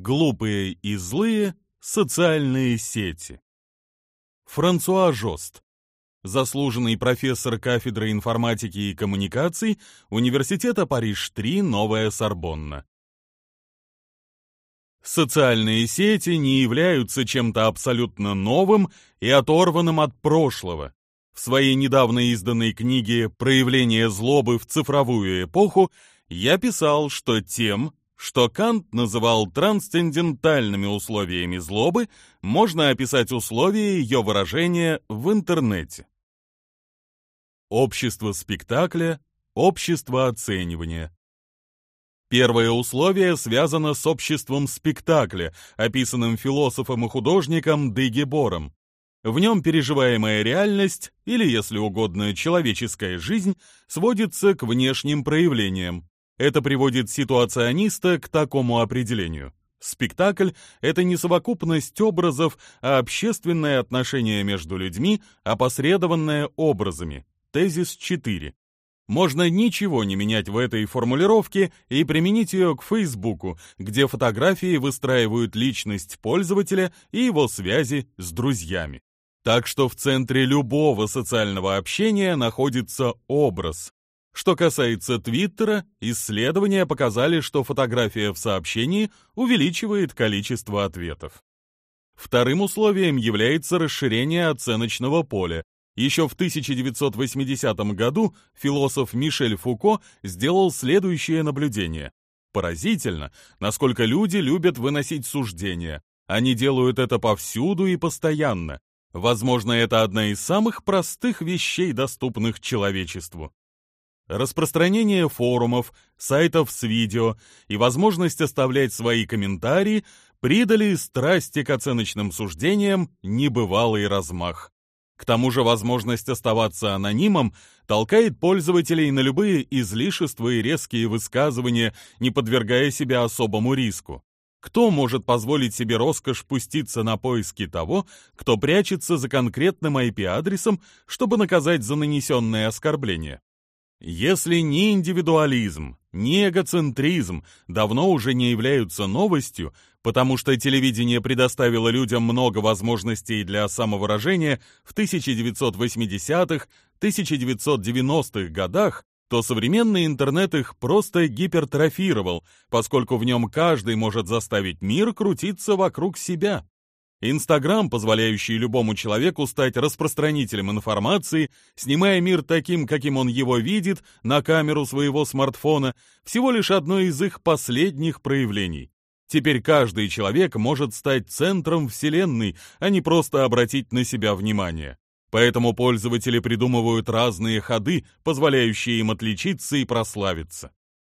Глупые и злые социальные сети. Франсуа Жост. Заслуженный профессор кафедры информатики и коммуникаций Университета Париж-3, Новая Сорбонна. Социальные сети не являются чем-то абсолютно новым и оторванным от прошлого. В своей недавно изданной книге «Проявление злобы в цифровую эпоху» я писал, что тем, что Кант называл трансцендентальными условиями злобы, можно описать условия ее выражения в интернете. Общество спектакля, общество оценивания. Первое условие связано с обществом спектакля, описанным философом и художником Дегебором. В нем переживаемая реальность, или, если угодно, человеческая жизнь, сводится к внешним проявлениям. Это приводит ситуациониста к такому определению. Спектакль — это не совокупность образов, а общественное отношение между людьми, опосредованное образами. Тезис 4. Можно ничего не менять в этой формулировке и применить ее к Фейсбуку, где фотографии выстраивают личность пользователя и его связи с друзьями. Так что в центре любого социального общения находится образ. Что касается Твиттера, исследования показали, что фотография в сообщении увеличивает количество ответов. Вторым условием является расширение оценочного поля. Еще в 1980 году философ Мишель Фуко сделал следующее наблюдение. Поразительно, насколько люди любят выносить суждения. Они делают это повсюду и постоянно. Возможно, это одна из самых простых вещей, доступных человечеству. Распространение форумов, сайтов с видео и возможность оставлять свои комментарии придали страсти к оценочным суждениям небывалый размах. К тому же возможность оставаться анонимом толкает пользователей на любые излишества и резкие высказывания, не подвергая себя особому риску. Кто может позволить себе роскошь пуститься на поиски того, кто прячется за конкретным IP-адресом, чтобы наказать за нанесенное оскорбление? Если ни индивидуализм, ни эгоцентризм давно уже не являются новостью, потому что телевидение предоставило людям много возможностей для самовыражения в 1980-х, 1990-х годах, то современный интернет их просто гипертрофировал, поскольку в нем каждый может заставить мир крутиться вокруг себя. Инстаграм, позволяющий любому человеку стать распространителем информации, снимая мир таким, каким он его видит, на камеру своего смартфона, всего лишь одно из их последних проявлений. Теперь каждый человек может стать центром Вселенной, а не просто обратить на себя внимание. Поэтому пользователи придумывают разные ходы, позволяющие им отличиться и прославиться.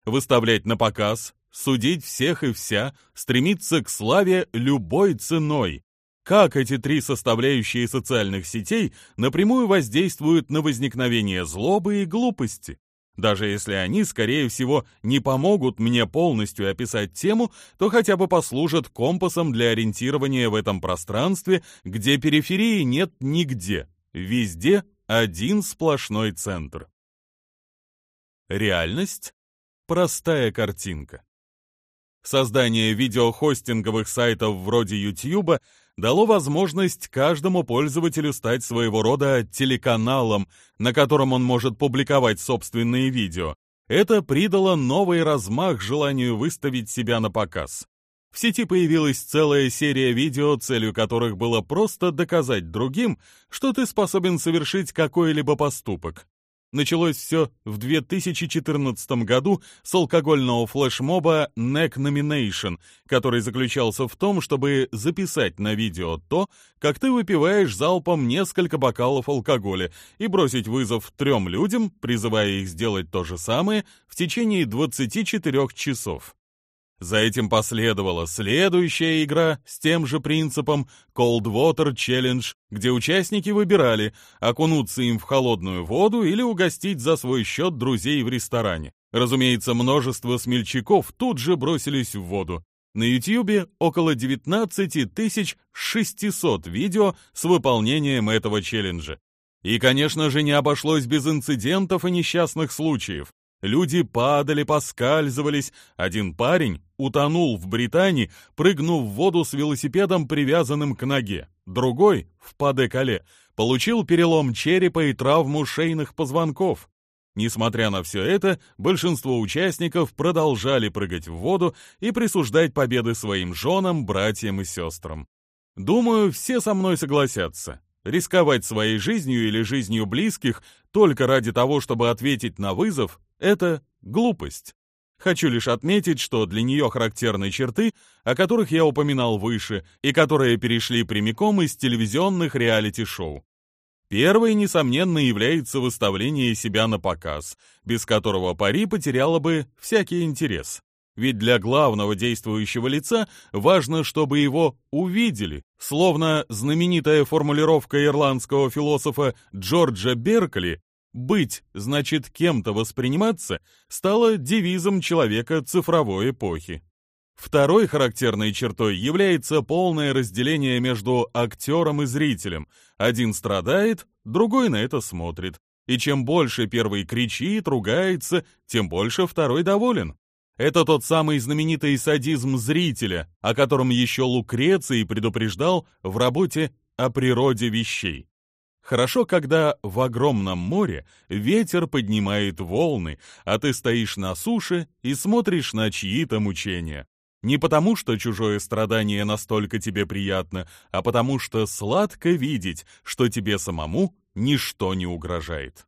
Выставлять на показ, судить всех и вся, стремиться к славе любой ценой. Как эти три составляющие социальных сетей напрямую воздействуют на возникновение злобы и глупости? Даже если они, скорее всего, не помогут мне полностью описать тему, то хотя бы послужат компасом для ориентирования в этом пространстве, где периферии нет нигде, Везде один сплошной центр. Реальность – простая картинка. Создание видеохостинговых сайтов вроде YouTube дало возможность каждому пользователю стать своего рода телеканалом, на котором он может публиковать собственные видео. Это придало новый размах желанию выставить себя на показ. В сети появилась целая серия видео, целью которых было просто доказать другим, что ты способен совершить какой-либо поступок. Началось все в 2014 году с алкогольного флешмоба Neck Nomination, который заключался в том, чтобы записать на видео то, как ты выпиваешь залпом несколько бокалов алкоголя и бросить вызов трем людям, призывая их сделать то же самое в течение 24 часов. За этим последовала следующая игра с тем же принципом Cold Water Challenge, где участники выбирали, окунуться им в холодную воду или угостить за свой счет друзей в ресторане. Разумеется, множество смельчаков тут же бросились в воду. На YouTube около 19 600 видео с выполнением этого челленджа. И, конечно же, не обошлось без инцидентов и несчастных случаев. Люди падали, поскальзывались. Один парень утонул в Британии, прыгнув в воду с велосипедом, привязанным к ноге. Другой, в Паде-Кале, получил перелом черепа и травму шейных позвонков. Несмотря на все это, большинство участников продолжали прыгать в воду и присуждать победы своим женам, братьям и сестрам. Думаю, все со мной согласятся. Рисковать своей жизнью или жизнью близких только ради того, чтобы ответить на вызов – это глупость. Хочу лишь отметить, что для нее характерны черты, о которых я упоминал выше, и которые перешли прямиком из телевизионных реалити-шоу. Первый, несомненно, является выставление себя на показ, без которого пари потеряла бы всякий интерес. Ведь для главного действующего лица важно, чтобы его увидели, словно знаменитая формулировка ирландского философа Джорджа Беркли «быть значит кем-то восприниматься» стала девизом человека цифровой эпохи. Второй характерной чертой является полное разделение между актером и зрителем. Один страдает, другой на это смотрит. И чем больше первый кричит, ругается, тем больше второй доволен. Это тот самый знаменитый садизм зрителя, о котором еще Лукреций предупреждал в работе о природе вещей. Хорошо, когда в огромном море ветер поднимает волны, а ты стоишь на суше и смотришь на чьи-то мучения. Не потому, что чужое страдание настолько тебе приятно, а потому что сладко видеть, что тебе самому ничто не угрожает.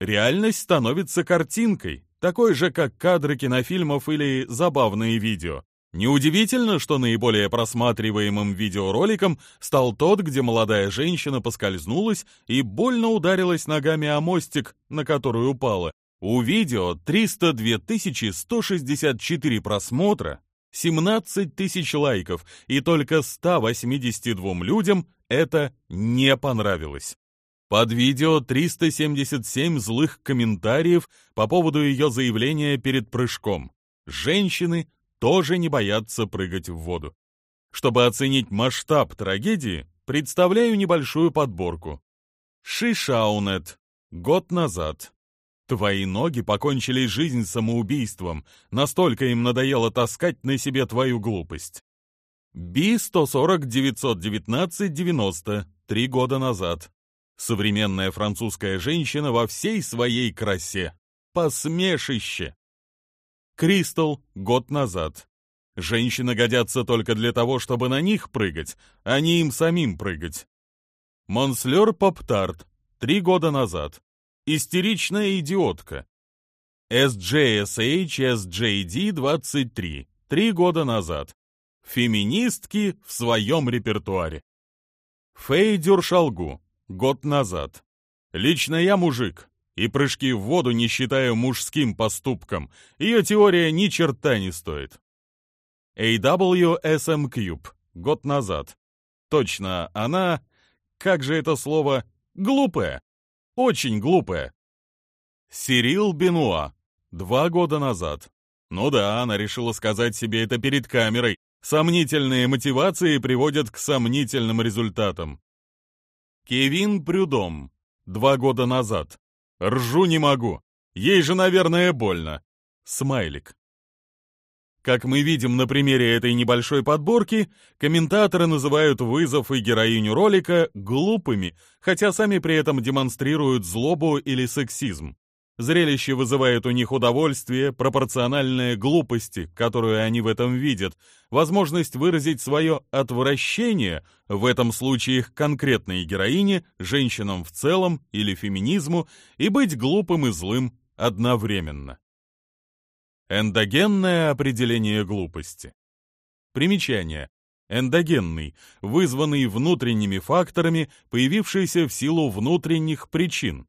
Реальность становится картинкой, такой же, как кадры кинофильмов или забавные видео. Неудивительно, что наиболее просматриваемым видеороликом стал тот, где молодая женщина поскользнулась и больно ударилась ногами о мостик, на который упала. У видео 302 164 просмотра, 17 тысяч лайков, и только 182 людям это не понравилось. Под видео 377 злых комментариев по поводу ее заявления перед прыжком. Женщины тоже не боятся прыгать в воду. Чтобы оценить масштаб трагедии, представляю небольшую подборку. Шишаунет. Год назад. Твои ноги покончили жизнь самоубийством, настолько им надоело таскать на себе твою глупость. Би-140-919-90, три года назад. Современная французская женщина во всей своей красе. Посмешище. Кристал, год назад. Женщины годятся только для того, чтобы на них прыгать, а не им самим прыгать. Монслер Поптарт, три года назад. Истеричная идиотка. SJSH SJD 23. Три года назад. Феминистки в своем репертуаре. Фэй Дюршалгу. Год назад. Лично я мужик, и прыжки в воду не считаю мужским поступком. Ее теория ни черта не стоит. AWSM Cube. Год назад. Точно, она... Как же это слово? Глупая. Очень глупая. Сирил Бенуа. Два года назад. Ну да, она решила сказать себе это перед камерой. Сомнительные мотивации приводят к сомнительным результатам. Кевин Прюдом. Два года назад. Ржу не могу. Ей же, наверное, больно. Смайлик. Как мы видим на примере этой небольшой подборки, комментаторы называют вызов и героиню ролика глупыми, хотя сами при этом демонстрируют злобу или сексизм. Зрелище вызывает у них удовольствие, пропорциональное глупости, которую они в этом видят, возможность выразить свое отвращение, в этом случае к конкретной героине, женщинам в целом или феминизму, и быть глупым и злым одновременно. Эндогенное определение глупости. Примечание. Эндогенный, вызванный внутренними факторами, появившийся в силу внутренних причин.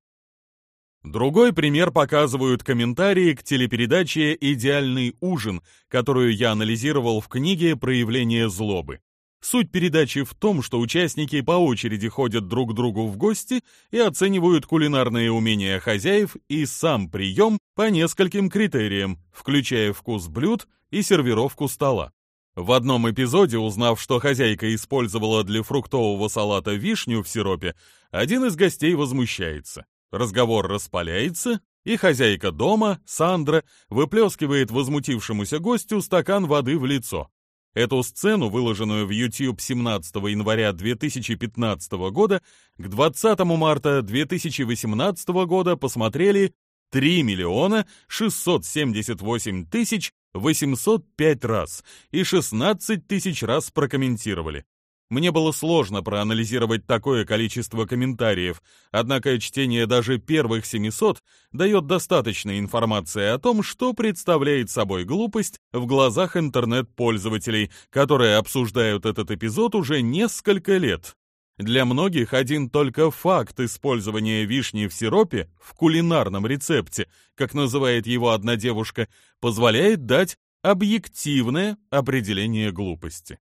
Другой пример показывают комментарии к телепередаче «Идеальный ужин», которую я анализировал в книге «Проявление злобы». Суть передачи в том, что участники по очереди ходят друг к другу в гости и оценивают кулинарные умения хозяев и сам прием по нескольким критериям, включая вкус блюд и сервировку стола. В одном эпизоде, узнав, что хозяйка использовала для фруктового салата вишню в сиропе, один из гостей возмущается. Разговор распаляется, И хозяйка дома, Сандра, выплескивает возмутившемуся гостю стакан воды в лицо. Эту сцену, выложенную в YouTube 17 января 2015 года, к 20 марта 2018 года посмотрели 3 миллиона 678 тысяч 805 раз и 16 тысяч раз прокомментировали. Мне было сложно проанализировать такое количество комментариев, однако чтение даже первых 700 дает достаточно информации о том, что представляет собой глупость в глазах интернет-пользователей, которые обсуждают этот эпизод уже несколько лет. Для многих один только факт использования вишни в сиропе в кулинарном рецепте, как называет его одна девушка, позволяет дать объективное определение глупости.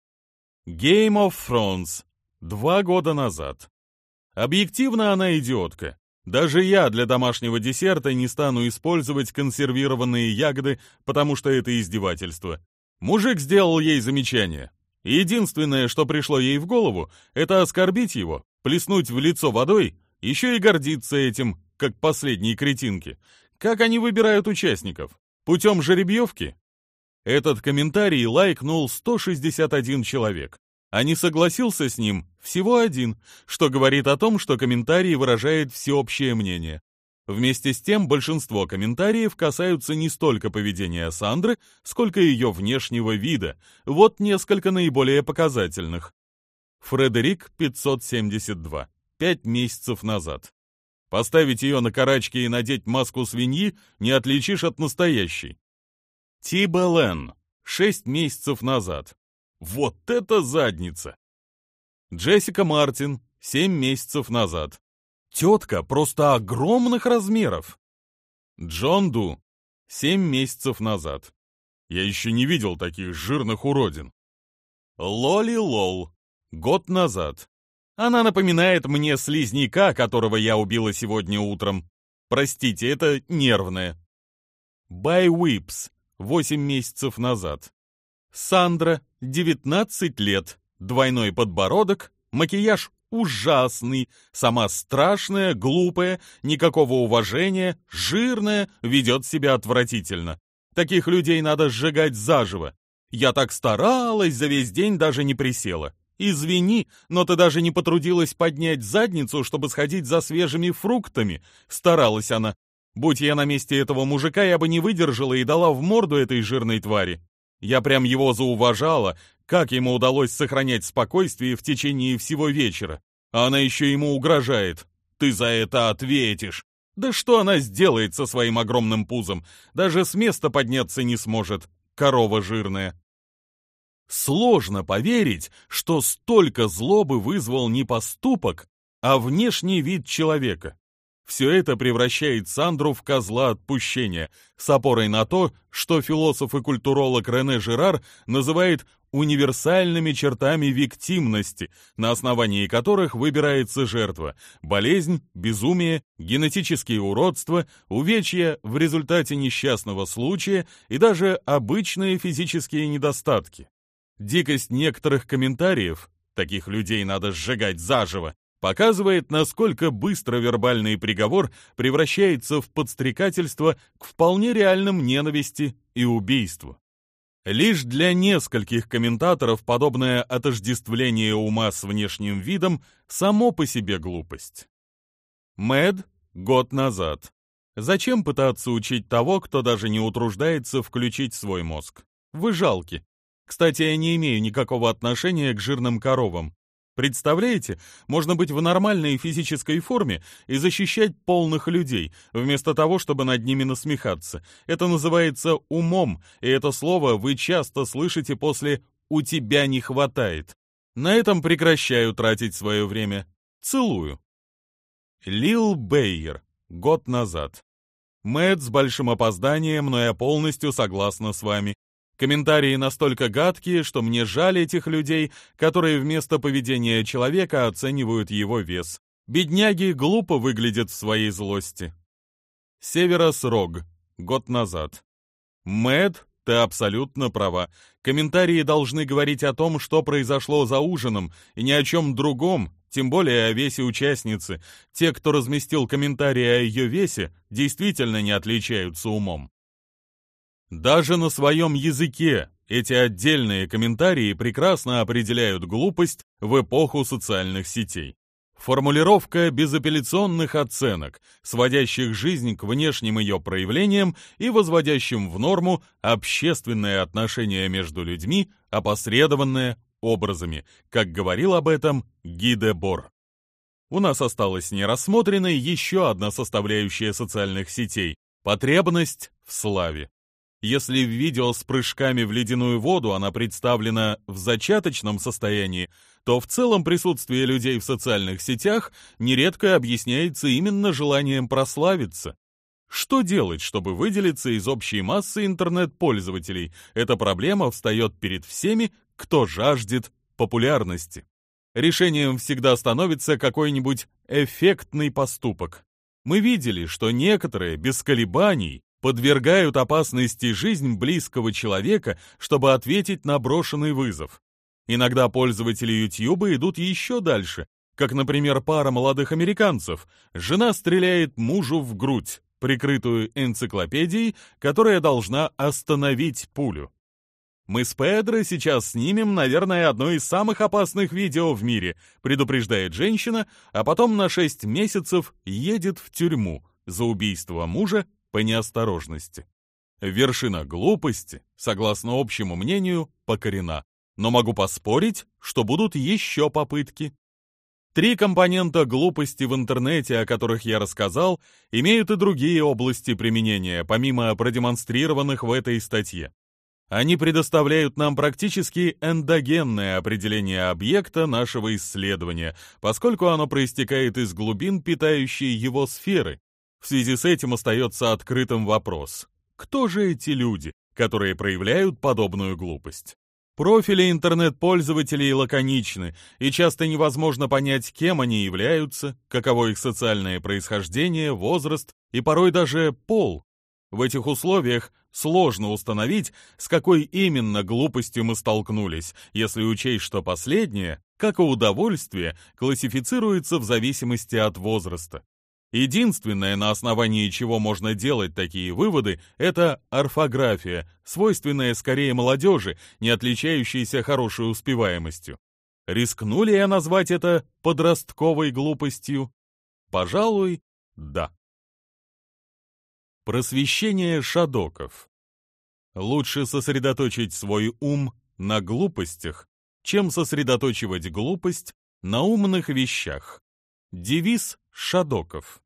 Game of Thrones. Два года назад. Объективно она идиотка. Даже я для домашнего десерта не стану использовать консервированные ягоды, потому что это издевательство. Мужик сделал ей замечание. Единственное, что пришло ей в голову, это оскорбить его, плеснуть в лицо водой, еще и гордиться этим, как последние кретинки. Как они выбирают участников? Путем жеребьевки? Этот комментарий лайкнул 161 человек, а не согласился с ним всего один, что говорит о том, что комментарий выражает всеобщее мнение. Вместе с тем, большинство комментариев касаются не столько поведения Сандры, сколько ее внешнего вида. Вот несколько наиболее показательных. Фредерик 572. Пять месяцев назад. Поставить ее на карачки и надеть маску свиньи не отличишь от настоящей. Тиба Лен. Шесть месяцев назад. Вот это задница! Джессика Мартин. Семь месяцев назад. Тетка просто огромных размеров. Джон Ду. Семь месяцев назад. Я еще не видел таких жирных уродин. Лоли Лол. Год назад. Она напоминает мне слизняка, которого я убила сегодня утром. Простите, это нервное. Бай Уипс. Восемь месяцев назад. Сандра. Девятнадцать лет. Двойной подбородок. Макияж ужасный, сама страшная, глупая, никакого уважения, жирная, ведет себя отвратительно. Таких людей надо сжигать заживо. Я так старалась, за весь день даже не присела. Извини, но ты даже не потрудилась поднять задницу, чтобы сходить за свежими фруктами. Старалась она. Будь я на месте этого мужика, я бы не выдержала и дала в морду этой жирной твари. Я прям его зауважала, как ему удалось сохранять спокойствие в течение всего вечера. А она еще ему угрожает. Ты за это ответишь. Да что она сделает со своим огромным пузом? Даже с места подняться не сможет. Корова жирная. Сложно поверить, что столько злобы вызвал не поступок, а внешний вид человека. Все это превращает Сандру в козла отпущения, с опорой на то, что философ и культуролог Рене Жерар называет универсальными чертами виктимности, на основании которых выбирается жертва – болезнь, безумие, генетические уродства, увечья в результате несчастного случая и даже обычные физические недостатки. Дикость некоторых комментариев, таких людей надо сжигать заживо, показывает, насколько быстро вербальный приговор превращается в подстрекательство к вполне реальным ненависти и убийству. Лишь для нескольких комментаторов подобное отождествление ума с внешним видом само по себе глупость. Мэд год назад. Зачем пытаться учить того, кто даже не утруждается включить свой мозг? Вы жалки. Кстати, я не имею никакого отношения к жирным коровам. Представляете, можно быть в нормальной физической форме и защищать полных людей, вместо того, чтобы над ними насмехаться. Это называется умом, и это слово вы часто слышите после «у тебя не хватает». На этом прекращаю тратить свое время. Целую. Лил Бейер. Год назад. Мэтт с большим опозданием, но я полностью согласна с вами. Комментарии настолько гадкие, что мне жаль этих людей, которые вместо поведения человека оценивают его вес. Бедняги глупо выглядят в своей злости. Северос Рог. Год назад. Мэд, ты абсолютно права. Комментарии должны говорить о том, что произошло за ужином, и ни о чем другом, тем более о весе участницы. Те, кто разместил комментарии о ее весе, действительно не отличаются умом. Даже на своем языке эти отдельные комментарии прекрасно определяют глупость в эпоху социальных сетей. Формулировка безапелляционных оценок, сводящих жизнь к внешним ее проявлениям и возводящим в норму общественное отношение между людьми, опосредованное образами, как говорил об этом Гиде Бор. У нас осталась нерассмотренной еще одна составляющая социальных сетей – потребность в славе. Если в видео с прыжками в ледяную воду она представлена в зачаточном состоянии, то в целом присутствие людей в социальных сетях нередко объясняется именно желанием прославиться. Что делать, чтобы выделиться из общей массы интернет-пользователей? Эта проблема встает перед всеми, кто жаждет популярности. Решением всегда становится какой-нибудь эффектный поступок. Мы видели, что некоторые без колебаний подвергают опасности жизнь близкого человека, чтобы ответить на брошенный вызов. Иногда пользователи YouTube идут еще дальше, как, например, пара молодых американцев. Жена стреляет мужу в грудь, прикрытую энциклопедией, которая должна остановить пулю. Мы с Педро сейчас снимем, наверное, одно из самых опасных видео в мире, предупреждает женщина, а потом на 6 месяцев едет в тюрьму за убийство мужа по неосторожности. Вершина глупости, согласно общему мнению, покорена. Но могу поспорить, что будут еще попытки. Три компонента глупости в интернете, о которых я рассказал, имеют и другие области применения, помимо продемонстрированных в этой статье. Они предоставляют нам практически эндогенное определение объекта нашего исследования, поскольку оно проистекает из глубин, питающей его сферы, в связи с этим остается открытым вопрос. Кто же эти люди, которые проявляют подобную глупость? Профили интернет-пользователей лаконичны, и часто невозможно понять, кем они являются, каково их социальное происхождение, возраст и порой даже пол. В этих условиях сложно установить, с какой именно глупостью мы столкнулись, если учесть, что последнее, как и удовольствие, классифицируется в зависимости от возраста. Единственное, на основании чего можно делать такие выводы, это орфография, свойственная скорее молодежи, не отличающейся хорошей успеваемостью. Рискну ли я назвать это подростковой глупостью? Пожалуй, да. Просвещение шадоков. Лучше сосредоточить свой ум на глупостях, чем сосредоточивать глупость на умных вещах. Девиз Шадоков.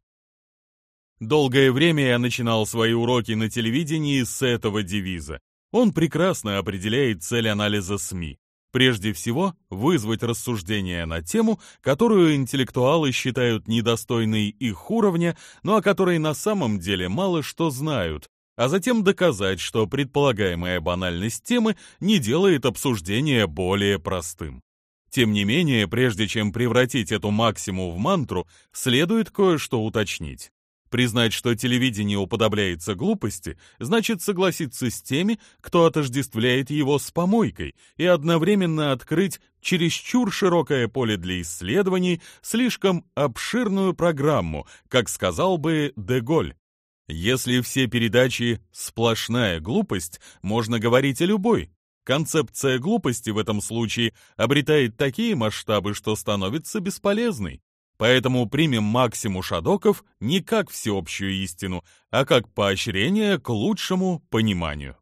Долгое время я начинал свои уроки на телевидении с этого девиза. Он прекрасно определяет цель анализа СМИ. Прежде всего, вызвать рассуждения на тему, которую интеллектуалы считают недостойной их уровня, но о которой на самом деле мало что знают, а затем доказать, что предполагаемая банальность темы не делает обсуждение более простым. Тем не менее, прежде чем превратить эту максиму в мантру, следует кое-что уточнить. Признать, что телевидение уподобляется глупости, значит согласиться с теми, кто отождествляет его с помойкой, и одновременно открыть чересчур широкое поле для исследований, слишком обширную программу, как сказал бы Деголь. Если все передачи «сплошная глупость», можно говорить о любой, Концепция глупости в этом случае обретает такие масштабы, что становится бесполезной. Поэтому примем максиму шадоков не как всеобщую истину, а как поощрение к лучшему пониманию.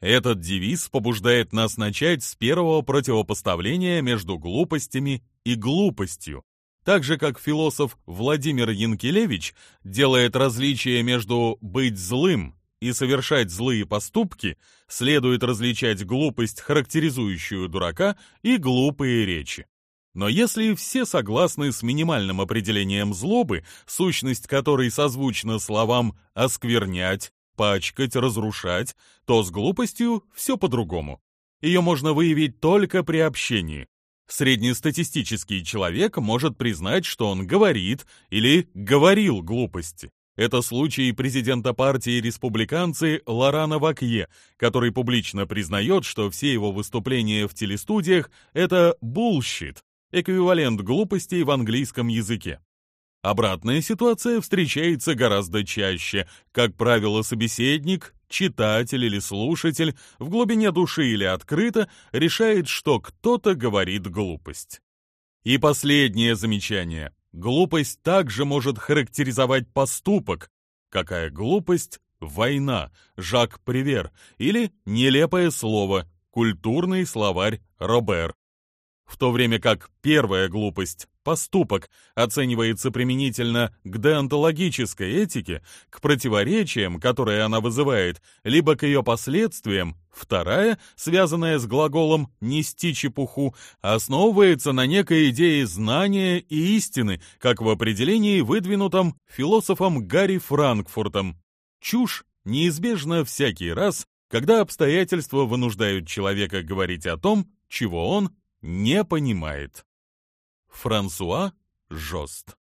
Этот девиз побуждает нас начать с первого противопоставления между глупостями и глупостью. Так же, как философ Владимир Янкелевич делает различие между «быть злым» и совершать злые поступки, следует различать глупость, характеризующую дурака, и глупые речи. Но если все согласны с минимальным определением злобы, сущность которой созвучна словам «осквернять», «пачкать», «разрушать», то с глупостью все по-другому. Ее можно выявить только при общении. Среднестатистический человек может признать, что он говорит или говорил глупости. Это случай президента партии республиканцы Лорана Вакье, который публично признает, что все его выступления в телестудиях — это bullshit, эквивалент глупостей в английском языке. Обратная ситуация встречается гораздо чаще. Как правило, собеседник, читатель или слушатель в глубине души или открыто решает, что кто-то говорит глупость. И последнее замечание. Глупость также может характеризовать поступок. Какая глупость? Война, Жак Привер, или нелепое слово, культурный словарь Робер в то время как первая глупость, поступок, оценивается применительно к деонтологической этике, к противоречиям, которые она вызывает, либо к ее последствиям, вторая, связанная с глаголом «нести чепуху», основывается на некой идее знания и истины, как в определении, выдвинутом философом Гарри Франкфуртом. Чушь неизбежна всякий раз, когда обстоятельства вынуждают человека говорить о том, чего он не понимает. Франсуа Жост